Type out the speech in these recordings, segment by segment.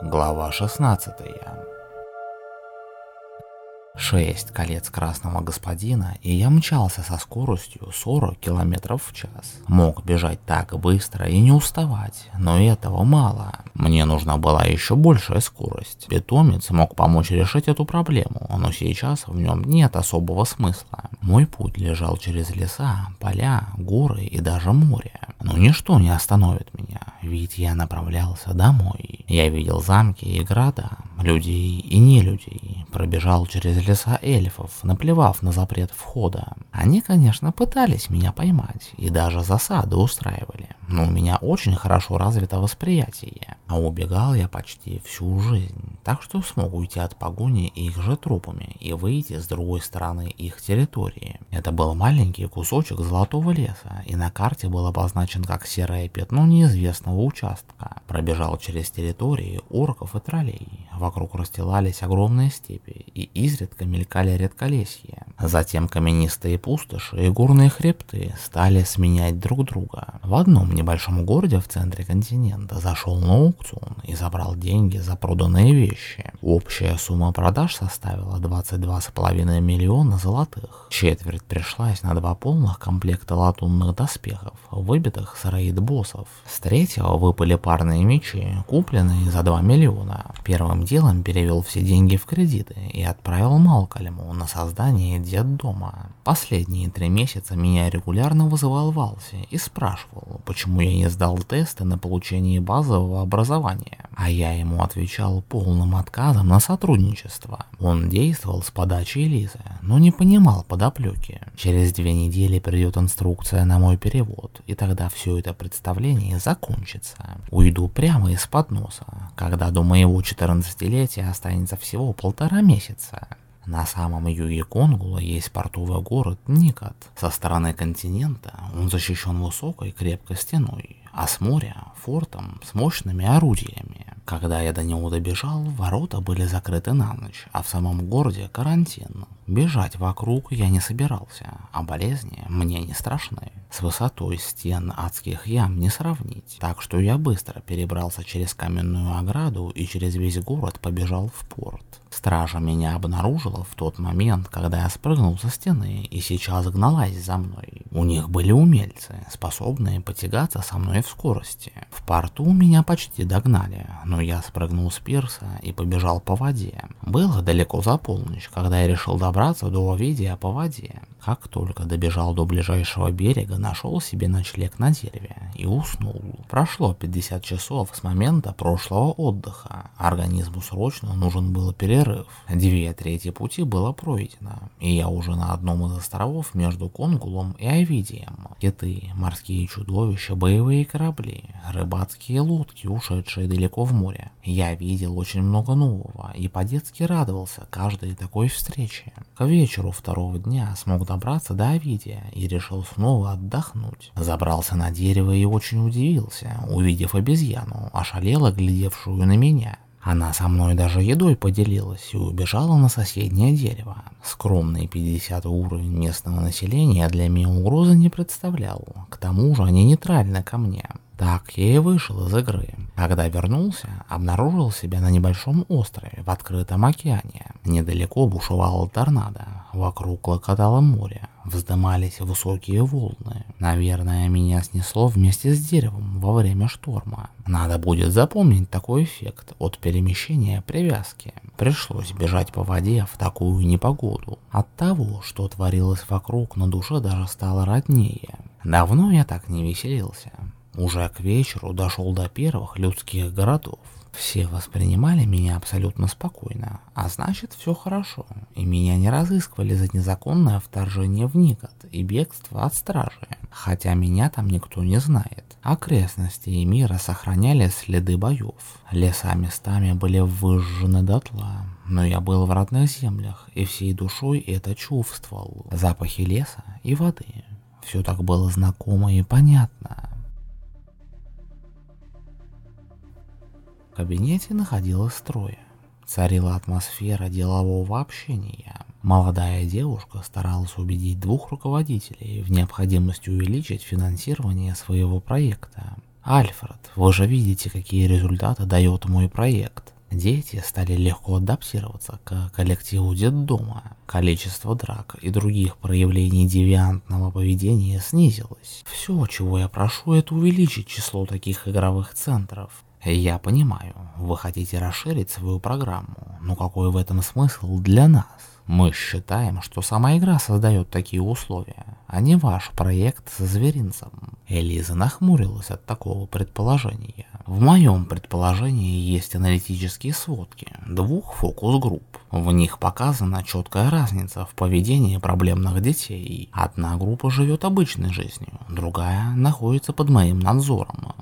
Глава 16 Шесть колец красного господина, и я мчался со скоростью 40 км в час. Мог бежать так быстро и не уставать, но этого мало. Мне нужна была еще большая скорость. Питомец мог помочь решить эту проблему, но сейчас в нем нет особого смысла. Мой путь лежал через леса, поля, горы и даже море. Но ничто не остановит меня, ведь я направлялся домой. Я видел замки и города, людей и не людей, пробежал через леса эльфов, наплевав на запрет входа. Они, конечно, пытались меня поймать и даже засады устраивали, но у меня очень хорошо развито восприятие, а убегал я почти всю жизнь, так что смог уйти от погони их же трупами и выйти с другой стороны их территории. Это был маленький кусочек золотого леса, и на карте был обозначен как серое пятно неизвестного участка. Пробежал через территории орков и троллей, Вокруг расстилались огромные степи, и изредка мелькали редколесья. Затем каменистые пустоши и горные хребты стали сменять друг друга. В одном небольшом городе в центре континента зашел на аукцион и забрал деньги за проданные вещи. Общая сумма продаж составила 22,5 миллиона золотых. Четверть пришлась на два полных комплекта латунных доспехов, выбитых с рейд-боссов. С третьего выпали парные мечи, купленные за 2 миллиона. Первым делом перевел все деньги в кредиты и отправил Малкольму на создание детдома. Последние три месяца меня регулярно вызывал Валси и спрашивал, почему я не сдал тесты на получение базового образования, а я ему отвечал полным отказом на сотрудничество. Он действовал с подачи Элизы, но не понимал подоплеки. Через две недели придет инструкция на мой перевод, и тогда все это представление закончится. Уйду прямо из-под носа, когда до моего 14 десятилетия останется всего полтора месяца. На самом юге Конгула есть портовый город Никот. Со стороны континента он защищен высокой крепкой стеной, а с моря – фортом с мощными орудиями. Когда я до него добежал, ворота были закрыты на ночь, а в самом городе карантин. Бежать вокруг я не собирался, а болезни мне не страшны. С высотой стен адских ям не сравнить, так что я быстро перебрался через каменную ограду и через весь город побежал в порт. Стража меня обнаружила в тот момент, когда я спрыгнул со стены и сейчас гналась за мной. У них были умельцы, способные потягаться со мной в скорости. В порту меня почти догнали, но я спрыгнул с пирса и побежал по воде. Было далеко за полночь, когда я решил добраться до Овидия по воде. Как только добежал до ближайшего берега, нашел себе ночлег на дереве и уснул. Прошло 50 часов с момента прошлого отдыха. Организму срочно нужен был перерыв. Две трети пути было пройдено, и я уже на одном из островов между Конгулом и Овидием. Киты, морские чудовища, боевые корабли, рыбацкие лодки, ушедшие далеко в море. Я видел очень много нового и по-детски радовался каждой такой встрече. К вечеру второго дня смог добраться до Овидия и решил снова отдохнуть. Забрался на дерево и очень удивился, увидев обезьяну, ошалело глядевшую на меня. Она со мной даже едой поделилась и убежала на соседнее дерево. Скромный 50 уровень местного населения для меня угрозы не представлял. К тому же они нейтральны ко мне. Так я и вышел из игры. Когда вернулся, обнаружил себя на небольшом острове в открытом океане. Недалеко бушевал торнадо, вокруг клокотало море, вздымались высокие волны. Наверное, меня снесло вместе с деревом во время шторма. Надо будет запомнить такой эффект от перемещения привязки. Пришлось бежать по воде в такую непогоду. От того, что творилось вокруг, на душе даже стало роднее. Давно я так не веселился. Уже к вечеру дошел до первых людских городов. Все воспринимали меня абсолютно спокойно, а значит все хорошо, и меня не разыскивали за незаконное вторжение в Никот и бегство от стражи, хотя меня там никто не знает. Окрестности и мира сохраняли следы боев, леса местами были выжжены дотла, но я был в родных землях и всей душой это чувствовал. Запахи леса и воды. Все так было знакомо и понятно. Кабинете находилось трое. Царила атмосфера делового общения. Молодая девушка старалась убедить двух руководителей в необходимости увеличить финансирование своего проекта. Альфред, вы же видите, какие результаты дает мой проект. Дети стали легко адаптироваться к коллективу детдома. Количество драк и других проявлений девиантного поведения снизилось. Все, чего я прошу, это увеличить число таких игровых центров. Я понимаю, вы хотите расширить свою программу, но какой в этом смысл для нас? Мы считаем, что сама игра создает такие условия, а не ваш проект со зверинцем. Элиза нахмурилась от такого предположения. В моем предположении есть аналитические сводки двух фокус-групп. В них показана четкая разница в поведении проблемных детей. Одна группа живет обычной жизнью, другая находится под моим надзором.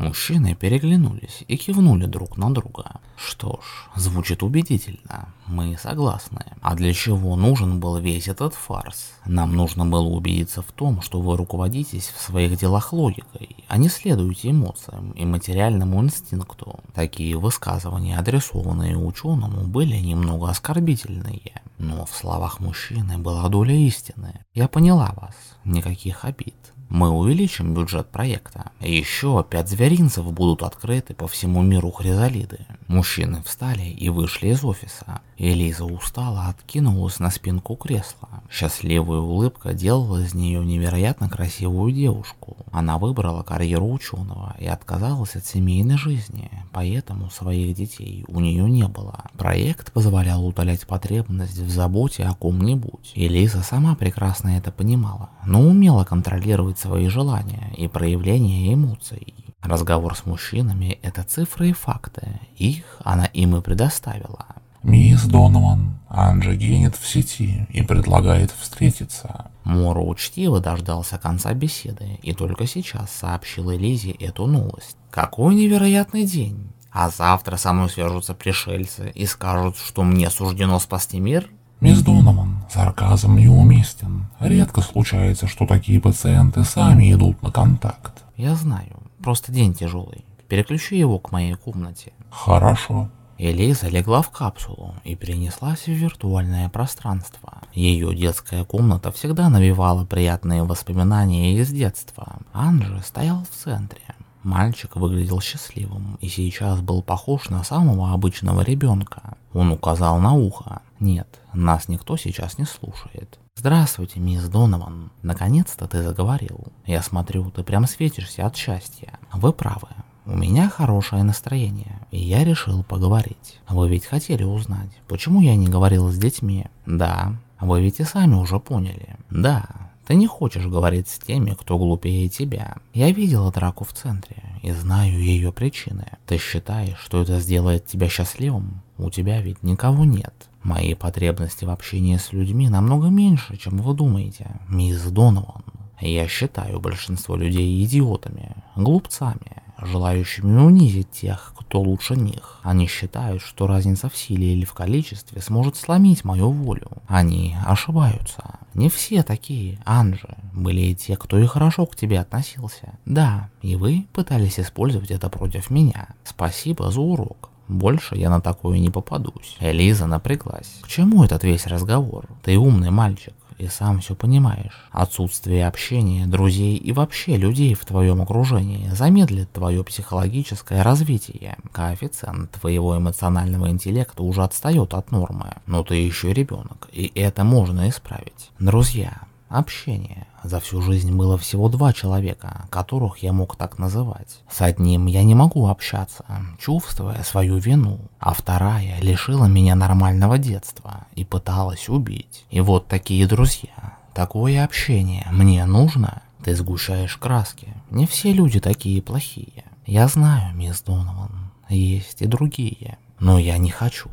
Мужчины переглянулись и кивнули друг на друга. Что ж, звучит убедительно, мы согласны. А для чего нужен был весь этот фарс? Нам нужно было убедиться в том, что вы руководитесь в своих делах логикой, а не следуете эмоциям и материальному инстинкту. Такие высказывания, адресованные ученому, были немного оскорбительные. Но в словах мужчины была доля истины. Я поняла вас, никаких обид. Мы увеличим бюджет проекта. Еще пять зверинцев будут открыты по всему миру Хризалиды. Мужчины встали и вышли из офиса. Элиза устала, откинулась на спинку кресла. Счастливая улыбка делала из нее невероятно красивую девушку. Она выбрала карьеру ученого и отказалась от семейной жизни, поэтому своих детей у нее не было. Проект позволял утолять потребность в заботе о ком-нибудь. Элиза сама прекрасно это понимала, но умела контролировать свои желания и проявления эмоций. Разговор с мужчинами – это цифры и факты, их она им и предоставила. «Мисс Донован, Анджи генит в сети и предлагает встретиться». Моро учтиво дождался конца беседы и только сейчас сообщил Элизе эту новость. «Какой невероятный день! А завтра со мной свяжутся пришельцы и скажут, что мне суждено спасти мир?» «Мисс Донован, сарказм неуместен. Редко случается, что такие пациенты сами идут на контакт». «Я знаю. Просто день тяжелый. Переключи его к моей комнате». «Хорошо». Элиза легла в капсулу и перенеслась в виртуальное пространство. Ее детская комната всегда навевала приятные воспоминания из детства. Анджи стоял в центре. Мальчик выглядел счастливым и сейчас был похож на самого обычного ребенка. Он указал на ухо. Нет, нас никто сейчас не слушает. Здравствуйте, мисс Донован. Наконец-то ты заговорил. Я смотрю, ты прям светишься от счастья. Вы правы. У меня хорошее настроение, и я решил поговорить. Вы ведь хотели узнать, почему я не говорил с детьми? Да. Вы ведь и сами уже поняли. Да. Ты не хочешь говорить с теми, кто глупее тебя. Я видела драку в центре и знаю ее причины. Ты считаешь, что это сделает тебя счастливым? У тебя ведь никого нет. Мои потребности в общении с людьми намного меньше, чем вы думаете, мисс Донован. Я считаю большинство людей идиотами, глупцами, желающими унизить тех, кто лучше них. Они считают, что разница в силе или в количестве сможет сломить мою волю. Они ошибаются. Не все такие, Анжи. Были и те, кто и хорошо к тебе относился. Да, и вы пытались использовать это против меня. Спасибо за урок. Больше я на такое не попадусь. Элиза напряглась. К чему этот весь разговор? Ты умный мальчик и сам все понимаешь. Отсутствие общения, друзей и вообще людей в твоем окружении замедлит твое психологическое развитие. Коэффициент твоего эмоционального интеллекта уже отстает от нормы, но ты еще ребенок, и это можно исправить. Друзья, Общение. За всю жизнь было всего два человека, которых я мог так называть. С одним я не могу общаться, чувствуя свою вину, а вторая лишила меня нормального детства и пыталась убить. И вот такие друзья, такое общение мне нужно? Ты сгущаешь краски. Не все люди такие плохие. Я знаю, мисс Донован, есть и другие. Но я не хочу,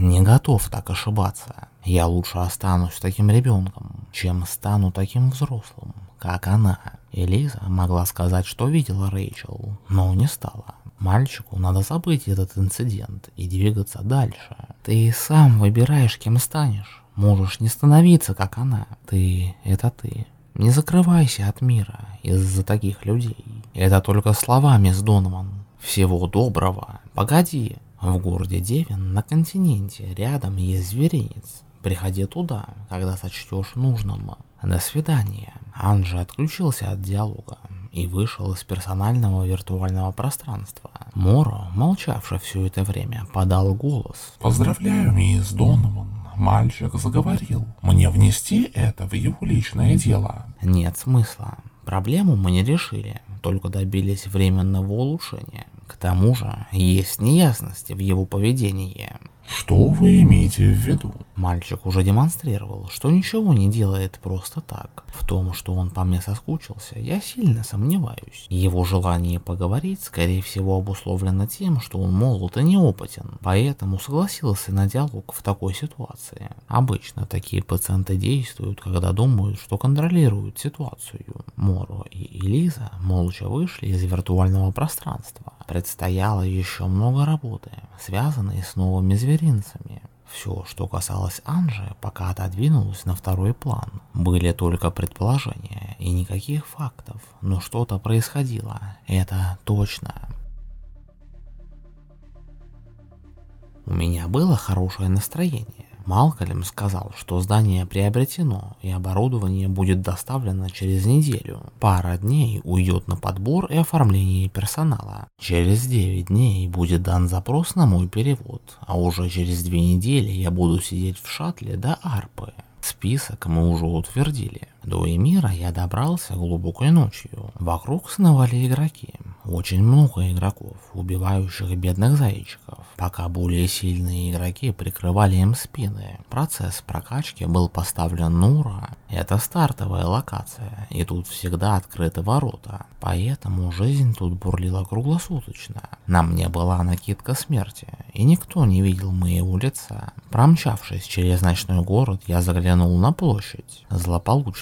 не готов так ошибаться. Я лучше останусь таким ребенком, чем стану таким взрослым, как она. Элиза могла сказать, что видела Рэйчел, но не стала. Мальчику надо забыть этот инцидент и двигаться дальше. Ты сам выбираешь, кем станешь. Можешь не становиться, как она. Ты — это ты. Не закрывайся от мира из-за таких людей. Это только слова, мисс Донован. Всего доброго. Погоди. В городе Девин на континенте рядом есть зверинец. Приходи туда, когда сочтешь нужным. До свидания. Анжи отключился от диалога и вышел из персонального виртуального пространства. Моро, молчавший все это время, подал голос. «Поздравляю, мисс Донован. Мальчик заговорил. Мне внести это в его личное дело?» «Нет смысла. Проблему мы не решили, только добились временного улучшения. К тому же, есть неясности в его поведении. Что вы имеете в виду? Мальчик уже демонстрировал, что ничего не делает просто так. В том, что он по мне соскучился, я сильно сомневаюсь. Его желание поговорить, скорее всего, обусловлено тем, что он молод и неопытен, поэтому согласился на диалог в такой ситуации. Обычно такие пациенты действуют, когда думают, что контролируют ситуацию. Моро и Элиза молча вышли из виртуального пространства. Предстояло еще много работы, связанной с новыми зверинцами. Все, что касалось Анжи, пока отодвинулось на второй план. Были только предположения и никаких фактов, но что-то происходило, это точно. У меня было хорошее настроение. Малкольм сказал, что здание приобретено и оборудование будет доставлено через неделю. Пара дней уйдет на подбор и оформление персонала. Через 9 дней будет дан запрос на мой перевод, а уже через две недели я буду сидеть в шаттле до Арпы. Список мы уже утвердили. До Эмира я добрался глубокой ночью. Вокруг сновали игроки. Очень много игроков, убивающих бедных зайчиков, пока более сильные игроки прикрывали им спины. Процесс прокачки был поставлен на ура. Это стартовая локация, и тут всегда открыты ворота, поэтому жизнь тут бурлила круглосуточно. На мне была накидка смерти, и никто не видел моего лица. Промчавшись через ночной город, я заглянул на площадь.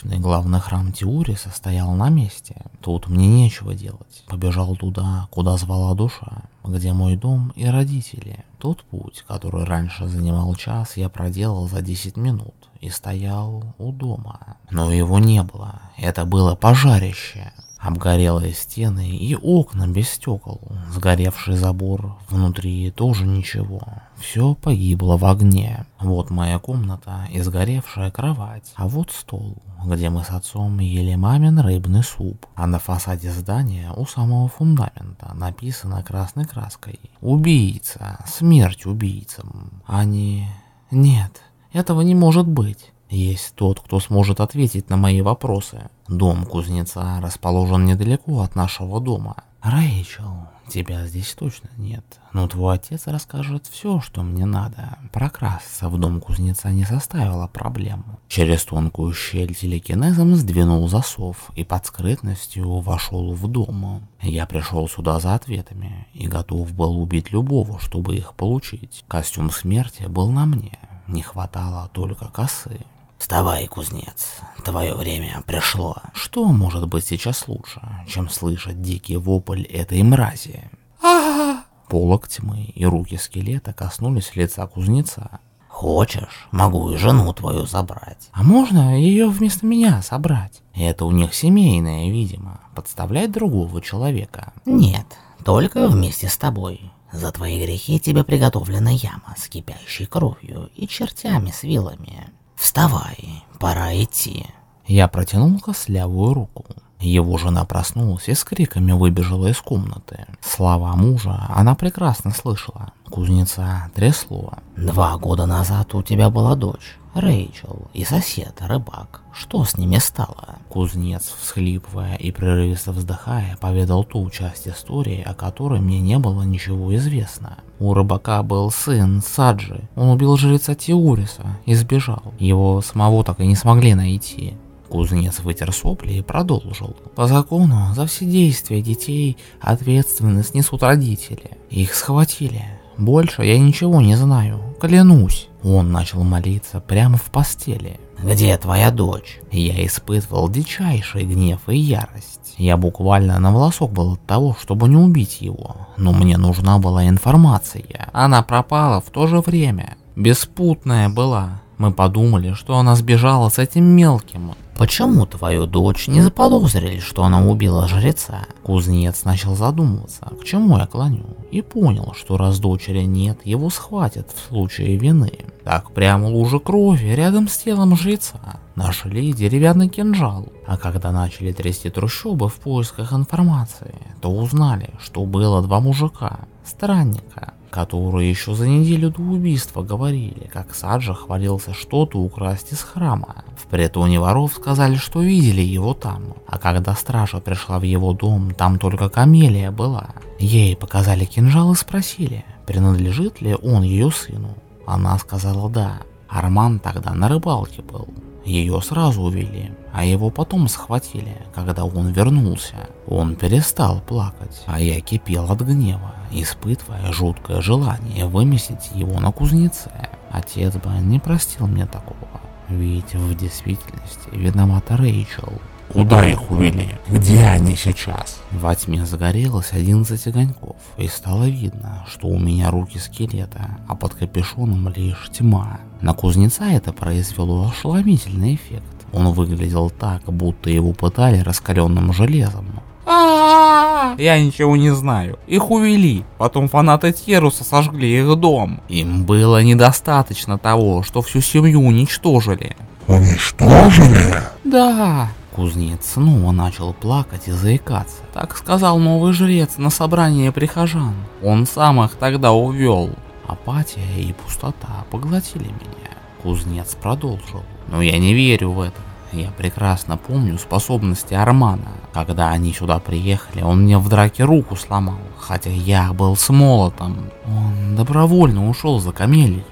Злополучный главный храм Теуриса стоял на месте. Тут мне нечего делать. Побежал туда, куда звала душа, где мой дом и родители. Тот путь, который раньше занимал час, я проделал за 10 минут и стоял у дома. Но его не было, это было пожарище. Обгорелые стены и окна без стекол, сгоревший забор, внутри тоже ничего. Все погибло в огне. Вот моя комната и сгоревшая кровать, а вот стол, где мы с отцом ели мамин рыбный суп. А на фасаде здания у самого фундамента написано красной краской «Убийца, смерть убийцам». Они... Нет, этого не может быть. Есть тот, кто сможет ответить на мои вопросы. Дом кузнеца расположен недалеко от нашего дома. Рэйчел, тебя здесь точно нет, но твой отец расскажет все, что мне надо. Прокрасться в дом кузнеца не составило проблем. Через тонкую щель телекинезом сдвинул засов и под скрытностью вошел в дом. Я пришел сюда за ответами и готов был убить любого, чтобы их получить. Костюм смерти был на мне, не хватало только косы. «Вставай, кузнец, твое время пришло». Что может быть сейчас лучше, чем слышать дикий вопль этой мрази? а Полок тьмы и руки скелета коснулись лица кузнеца. Хочешь, могу и жену твою забрать. А можно ее вместо меня собрать? Это у них семейное, видимо, подставлять другого человека. Нет, только вместе с тобой. За твои грехи тебе приготовлена яма с кипящей кровью и чертями с вилами. «Вставай, пора идти». Я протянул кослявую руку. Его жена проснулась и с криками выбежала из комнаты. Слова мужа она прекрасно слышала. Кузнеца трясло. «Два года назад у тебя была дочь, Рэйчел, и сосед, рыбак. Что с ними стало?» Кузнец, всхлипывая и прерывисто вздыхая, поведал ту часть истории, о которой мне не было ничего известно. У рыбака был сын Саджи. Он убил жреца Теуриса и сбежал. Его самого так и не смогли найти. Кузнец вытер сопли и продолжил. По закону за все действия детей ответственность несут родители. Их схватили. Больше я ничего не знаю, клянусь. Он начал молиться прямо в постели. «Где твоя дочь?» Я испытывал дичайший гнев и ярость. Я буквально на волосок был от того, чтобы не убить его. Но мне нужна была информация. Она пропала в то же время. Беспутная была. Мы подумали, что она сбежала с этим мелким. Почему твою дочь не заподозрили, что она убила жреца? Кузнец начал задумываться, к чему я клоню, и понял, что раз дочери нет, его схватят в случае вины. Так прямо лужа крови рядом с телом жреца. Нашли деревянный кинжал. А когда начали трясти трущобы в поисках информации, то узнали, что было два мужика, странника, которые еще за неделю до убийства говорили, как Саджа хвалился что-то украсть из храма. В притоне воров сказали, что видели его там, а когда стража пришла в его дом, там только камелия была. Ей показали кинжал и спросили, принадлежит ли он ее сыну. Она сказала да. Арман тогда на рыбалке был. Ее сразу увели, а его потом схватили, когда он вернулся. Он перестал плакать, а я кипел от гнева, испытывая жуткое желание выместить его на кузнеце. Отец бы не простил мне такого, ведь в действительности виновата Рэйчел. Куда их увели? Где они сейчас? Во тьме загорелось 11 огоньков, и стало видно, что у меня руки скелета, а под капюшоном лишь тьма. На кузнеца это произвело ошеломительный эффект. Он выглядел так, будто его пытали раскаленным железом. Я ничего не знаю. Их увели. Потом фанаты Теруса сожгли их дом. Им было недостаточно того, что всю семью уничтожили. Уничтожили? Да. Кузнец снова начал плакать и заикаться. Так сказал новый жрец на собрании прихожан. Он сам их тогда увел. Апатия и пустота поглотили меня. Кузнец продолжил. Но я не верю в это. Я прекрасно помню способности Армана. Когда они сюда приехали, он мне в драке руку сломал, хотя я был с молотом. Он добровольно ушел за камелией.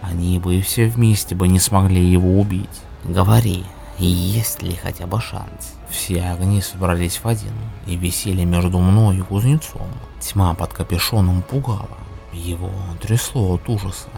Они бы все вместе бы не смогли его убить. Говори, есть ли хотя бы шанс? Все огни собрались в один и висели между мной и кузнецом. Тьма под капюшоном пугала. Его трясло от ужаса.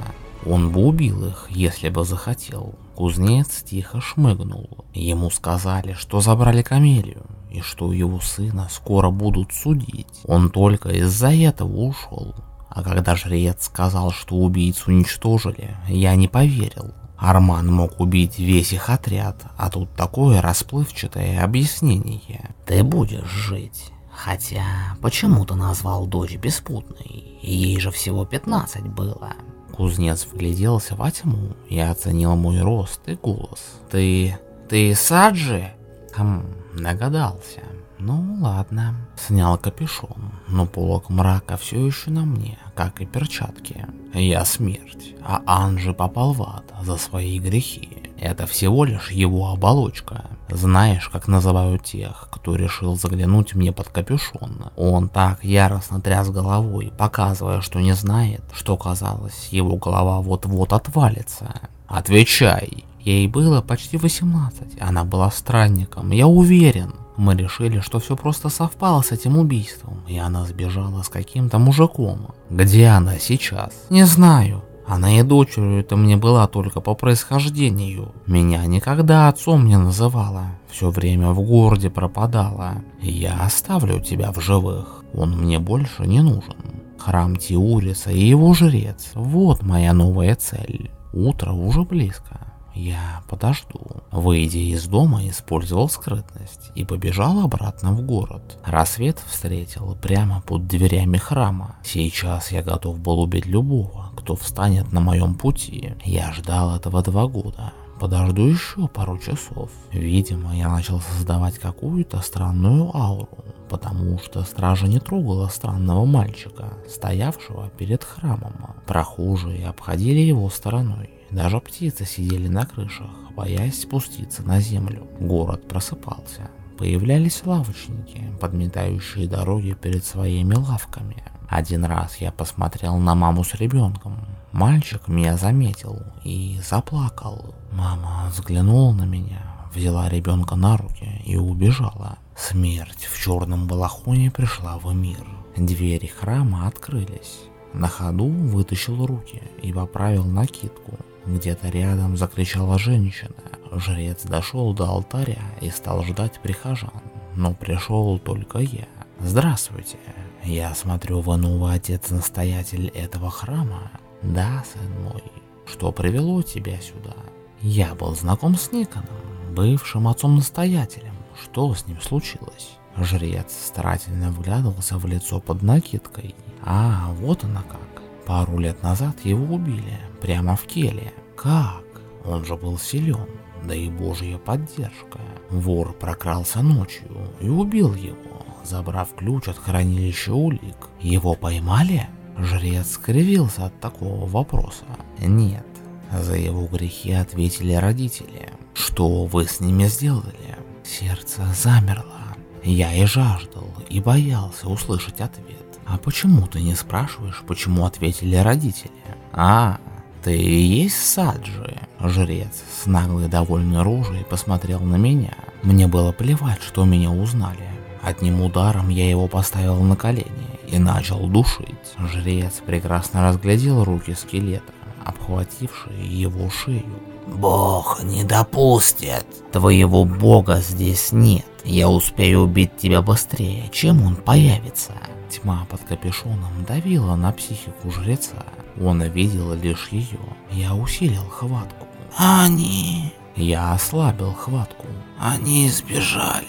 Он бы убил их, если бы захотел. Кузнец тихо шмыгнул. Ему сказали, что забрали камелию, и что его сына скоро будут судить. Он только из-за этого ушел. А когда жрец сказал, что убийцу уничтожили, я не поверил. Арман мог убить весь их отряд, а тут такое расплывчатое объяснение. Ты будешь жить. Хотя, почему ты назвал дочь беспутной? Ей же всего 15 было. Кузнец вгляделся во тьму и оценил мой рост и голос. Ты... ты Саджи? Хм, догадался. Ну ладно. Снял капюшон, но полок мрака все еще на мне, как и перчатки. Я смерть, а Анжи попал в ад за свои грехи. Это всего лишь его оболочка. Знаешь, как называют тех, кто решил заглянуть мне под капюшон? Он так яростно тряс головой, показывая, что не знает, что казалось, его голова вот-вот отвалится. Отвечай! Ей было почти 18, она была странником, я уверен. Мы решили, что все просто совпало с этим убийством, и она сбежала с каким-то мужиком. Где она сейчас? Не знаю. Она и дочерью это мне была только по происхождению. Меня никогда отцом не называла. Все время в городе пропадала. Я оставлю тебя в живых. Он мне больше не нужен. Храм Тиуриса и его жрец. Вот моя новая цель. Утро уже близко. Я подожду. Выйдя из дома, использовал скрытность и побежал обратно в город. Рассвет встретил прямо под дверями храма. Сейчас я готов был убить любого, кто встанет на моем пути. Я ждал этого два года. Подожду еще пару часов. Видимо, я начал создавать какую-то странную ауру, потому что стража не трогала странного мальчика, стоявшего перед храмом. Прохожие обходили его стороной. Даже птицы сидели на крышах, боясь спуститься на землю. Город просыпался. Появлялись лавочники, подметающие дороги перед своими лавками. Один раз я посмотрел на маму с ребенком. Мальчик меня заметил и заплакал. Мама взглянула на меня, взяла ребенка на руки и убежала. Смерть в черном балахоне пришла в мир. Двери храма открылись. На ходу вытащил руки и поправил накидку. Где-то рядом закричала женщина. Жрец дошел до алтаря и стал ждать прихожан, но пришел только я. Здравствуйте, я смотрю, вы новый отец-настоятель этого храма? Да, сын мой. Что привело тебя сюда? Я был знаком с Никоном, бывшим отцом-настоятелем. Что с ним случилось? Жрец старательно вглядывался в лицо под накидкой. А, вот она как. Пару лет назад его убили, прямо в келе. Как? Он же был силен, да и божья поддержка. Вор прокрался ночью и убил его, забрав ключ от хранилища улик. Его поймали? Жрец скривился от такого вопроса. Нет, за его грехи ответили родители. Что вы с ними сделали? Сердце замерло. Я и жаждал, и боялся услышать ответ. А почему ты не спрашиваешь, почему ответили родители? А, ты и есть Саджи? Жрец с наглой довольной рожей посмотрел на меня. Мне было плевать, что меня узнали. Одним ударом я его поставил на колени и начал душить. Жрец прекрасно разглядел руки скелета, обхватившие его шею. «Бог не допустит! Твоего бога здесь нет. Я успею убить тебя быстрее, чем он появится!» Тьма под капюшоном давила на психику жреца. Он видел лишь ее. Я усилил хватку. «Они...» Я ослабил хватку. «Они сбежали.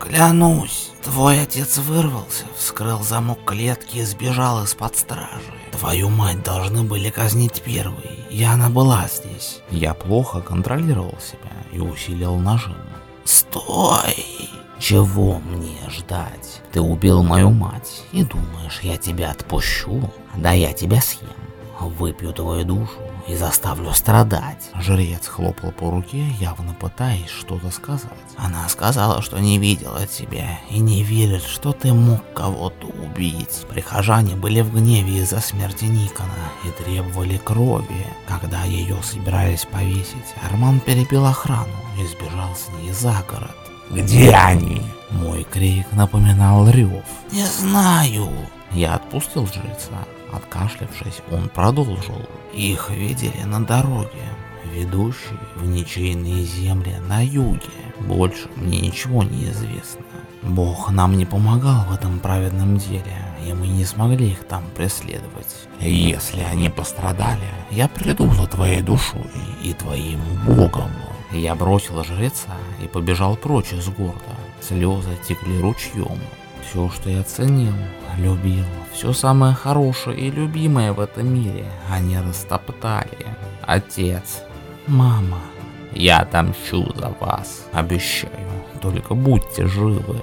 Клянусь, твой отец вырвался, вскрыл замок клетки и сбежал из-под стражи. Твою мать должны были казнить первой, и она была здесь. Я плохо контролировал себя и усилил нажим. Стой! Чего мне ждать? Ты убил мою мать и думаешь, я тебя отпущу? Да я тебя съем. Выпью твою душу и заставлю страдать. Жрец хлопал по руке, явно пытаясь что-то сказать. Она сказала, что не видела тебя и не верит, что ты мог кого-то убить. Прихожане были в гневе из-за смерти Никона и требовали крови. Когда ее собирались повесить, Арман перебил охрану и сбежал с ней за город. Где они? Мой крик напоминал рев. Не знаю. Я отпустил жреца. Откашлявшись, он продолжил. Их видели на дороге, ведущей в ничейные земли на юге. Больше мне ничего не известно. Бог нам не помогал в этом праведном деле, и мы не смогли их там преследовать. Если они пострадали, я приду за твоей душой и твоим богом. Я бросил жреца и побежал прочь из города. Слезы текли ручьем. Все, что я ценил, любил, все самое хорошее и любимое в этом мире они растоптали. Отец, мама, я отомщу за вас, обещаю, только будьте живы.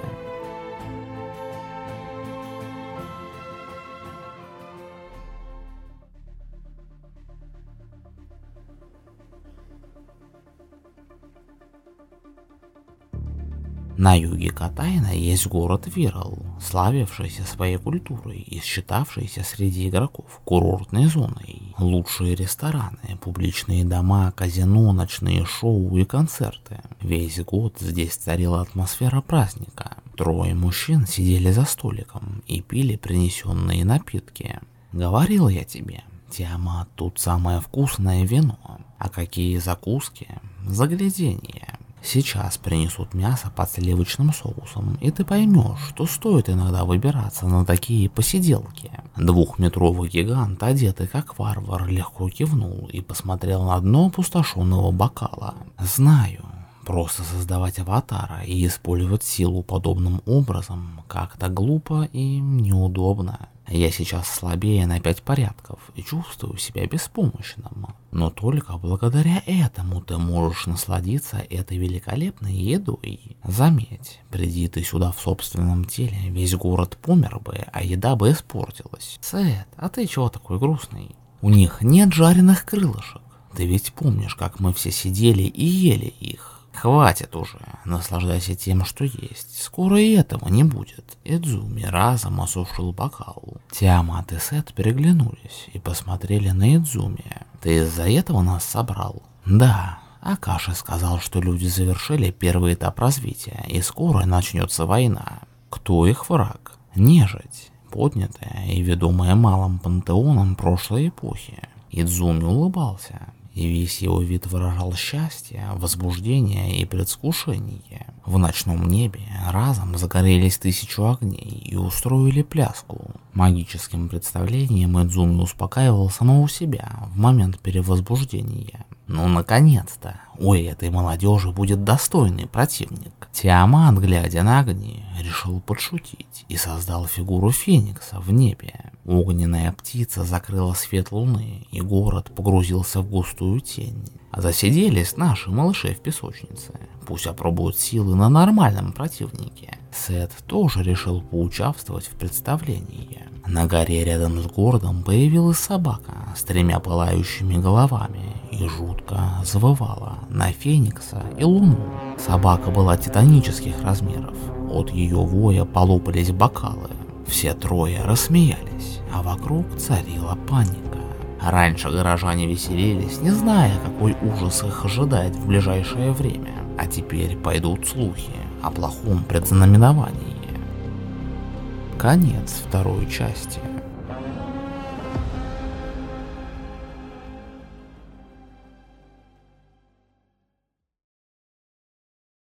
На юге Катайна есть город Вирал, славившийся своей культурой и считавшийся среди игроков курортной зоной. Лучшие рестораны, публичные дома, казино, ночные шоу и концерты. Весь год здесь царила атмосфера праздника. Трое мужчин сидели за столиком и пили принесенные напитки. Говорил я тебе, Тиама, тут самое вкусное вино. А какие закуски? Загляденье. Сейчас принесут мясо под сливочным соусом, и ты поймешь, что стоит иногда выбираться на такие посиделки. Двухметровый гигант, одетый как варвар, легко кивнул и посмотрел на дно опустошенного бокала. Знаю, просто создавать аватара и использовать силу подобным образом как-то глупо и неудобно. Я сейчас слабее на пять порядков и чувствую себя беспомощным. Но только благодаря этому ты можешь насладиться этой великолепной едой. Заметь, приди ты сюда в собственном теле, весь город помер бы, а еда бы испортилась. Сет, а ты чего такой грустный? У них нет жареных крылышек. Ты ведь помнишь, как мы все сидели и ели их. Хватит уже, наслаждайся тем, что есть. Скоро и этого не будет. Эдзуми разом осушил бокал. Тиамат и Сет переглянулись и посмотрели на Эдзуми. Ты из-за этого нас собрал? Да. Акаши сказал, что люди завершили первый этап развития, и скоро начнется война. Кто их враг? Нежить, поднятая и ведомая малым пантеоном прошлой эпохи. Идзуми улыбался и весь его вид выражал счастье, возбуждение и предвкушение. В ночном небе разом загорелись тысячу огней и устроили пляску. Магическим представлением Эдзуми успокаивал самого себя в момент перевозбуждения. Ну, наконец-то, у этой молодежи будет достойный противник. Тиамат, глядя на огни, решил подшутить и создал фигуру Феникса в небе. Огненная птица закрыла свет луны, и город погрузился в густую тень. Засиделись наши малыши в песочнице. Пусть опробуют силы на нормальном противнике. Сет тоже решил поучаствовать в представлении. На горе рядом с городом появилась собака с тремя пылающими головами и жутко завывала на Феникса и Луну. Собака была титанических размеров. От ее воя полопались бокалы. Все трое рассмеялись, а вокруг царила паника. Раньше горожане веселились, не зная, какой ужас их ожидает в ближайшее время. А теперь пойдут слухи о плохом предзнаменовании. Конец второй части.